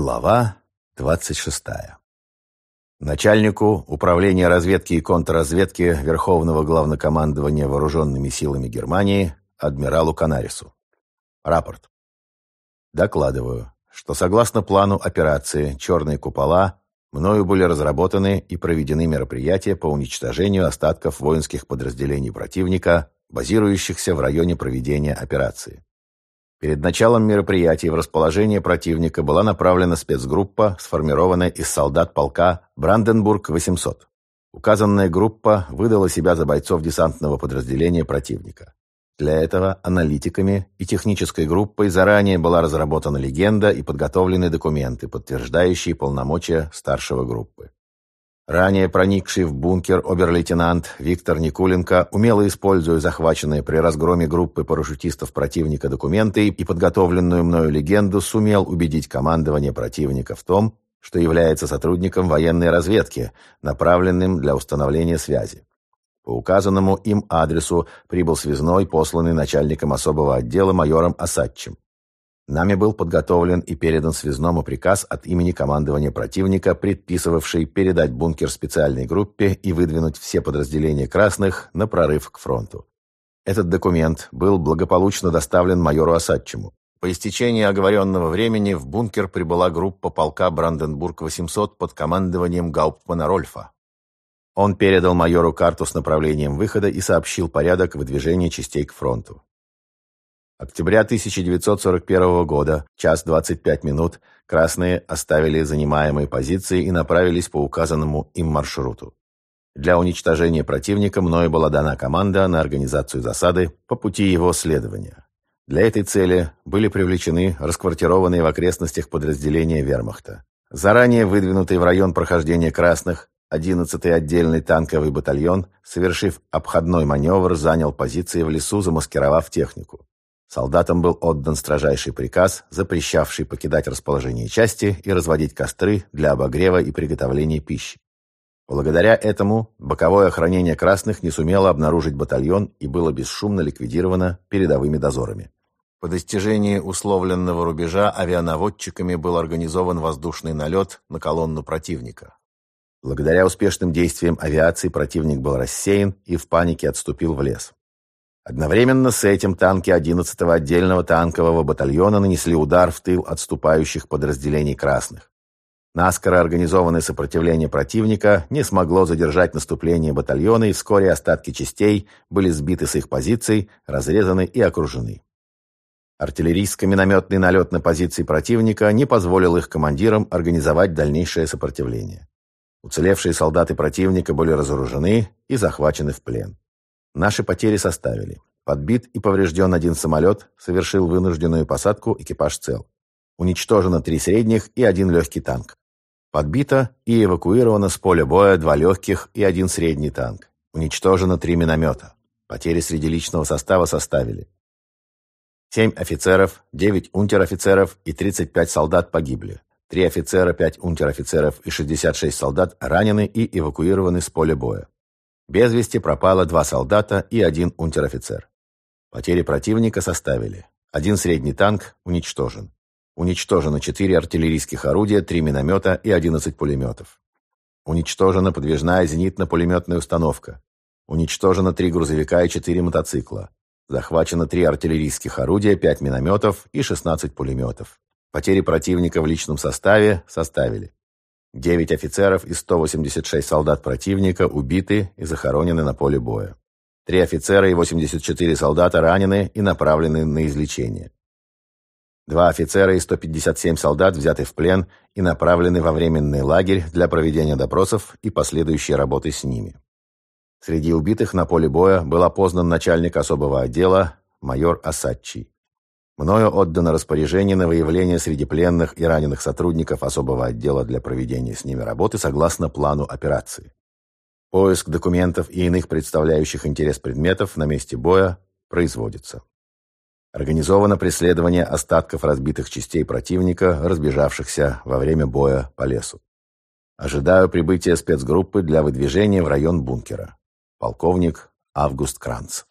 Глава 26. Начальнику Управления разведки и контрразведки Верховного Главнокомандования Вооруженными силами Германии адмиралу Канарису. Рапорт. Докладываю, что согласно плану операции «Черные купола» мною были разработаны и проведены мероприятия по уничтожению остатков воинских подразделений противника, базирующихся в районе проведения операции. Перед началом мероприятия в расположение противника была направлена спецгруппа, сформированная из солдат полка «Бранденбург-800». Указанная группа выдала себя за бойцов десантного подразделения противника. Для этого аналитиками и технической группой заранее была разработана легенда и подготовлены документы, подтверждающие полномочия старшего группы. Ранее проникший в бункер обер-лейтенант Виктор Никуленко, умело используя захваченные при разгроме группы парашютистов противника документы и подготовленную мною легенду, сумел убедить командование противника в том, что является сотрудником военной разведки, направленным для установления связи. По указанному им адресу прибыл связной, посланный начальником особого отдела майором Осадчим. Нами был подготовлен и передан связному приказ от имени командования противника, предписывавший передать бункер специальной группе и выдвинуть все подразделения красных на прорыв к фронту. Этот документ был благополучно доставлен майору Осадчему. По истечении оговоренного времени в бункер прибыла группа полка Бранденбург-800 под командованием Гауптмана Рольфа. Он передал майору карту с направлением выхода и сообщил порядок выдвижения частей к фронту. Октября 1941 года, час 25 минут, красные оставили занимаемые позиции и направились по указанному им маршруту. Для уничтожения противника мною была дана команда на организацию засады по пути его следования. Для этой цели были привлечены расквартированные в окрестностях подразделения вермахта. Заранее выдвинутый в район прохождения красных 11-й отдельный танковый батальон, совершив обходной маневр, занял позиции в лесу, замаскировав технику. Солдатам был отдан строжайший приказ, запрещавший покидать расположение части и разводить костры для обогрева и приготовления пищи. Благодаря этому боковое охранение красных не сумело обнаружить батальон и было бесшумно ликвидировано передовыми дозорами. По достижении условленного рубежа авианаводчиками был организован воздушный налет на колонну противника. Благодаря успешным действиям авиации противник был рассеян и в панике отступил в лес. Одновременно с этим танки 11-го отдельного танкового батальона нанесли удар в тыл отступающих подразделений красных. Наскоро организованное сопротивление противника не смогло задержать наступление батальона, и вскоре остатки частей были сбиты с их позиций, разрезаны и окружены. Артиллерийско-минометный налет на позиции противника не позволил их командирам организовать дальнейшее сопротивление. Уцелевшие солдаты противника были разоружены и захвачены в плен. Наши потери составили. Подбит и поврежден один самолет, совершил вынужденную посадку, экипаж цел. Уничтожено три средних и один легкий танк. Подбито и эвакуировано с поля боя два легких и один средний танк. Уничтожено три миномета. Потери среди личного состава составили. Семь офицеров, девять унтер-офицеров и 35 солдат погибли. Три офицера, пять унтер-офицеров и 66 солдат ранены и эвакуированы с поля боя. Без вести пропало два солдата и один унтер-офицер. Потери противника составили. Один средний танк уничтожен. Уничтожено четыре артиллерийских орудия, три миномета и 11 пулеметов. Уничтожена подвижная зенитно-пулеметная установка. Уничтожено три грузовика и четыре мотоцикла. Захвачено три артиллерийских орудия, пять минометов и 16 пулеметов. Потери противника в личном составе составили 9 офицеров и 186 солдат противника убиты и захоронены на поле боя. Три офицера и 84 солдата ранены и направлены на излечение. Два офицера и 157 солдат взяты в плен и направлены во временный лагерь для проведения допросов и последующей работы с ними. Среди убитых на поле боя был опознан начальник особого отдела майор Асадчий. Мною отдано распоряжение на выявление среди пленных и раненых сотрудников особого отдела для проведения с ними работы согласно плану операции. Поиск документов и иных представляющих интерес предметов на месте боя производится. Организовано преследование остатков разбитых частей противника, разбежавшихся во время боя по лесу. Ожидаю прибытия спецгруппы для выдвижения в район бункера. Полковник Август Кранц.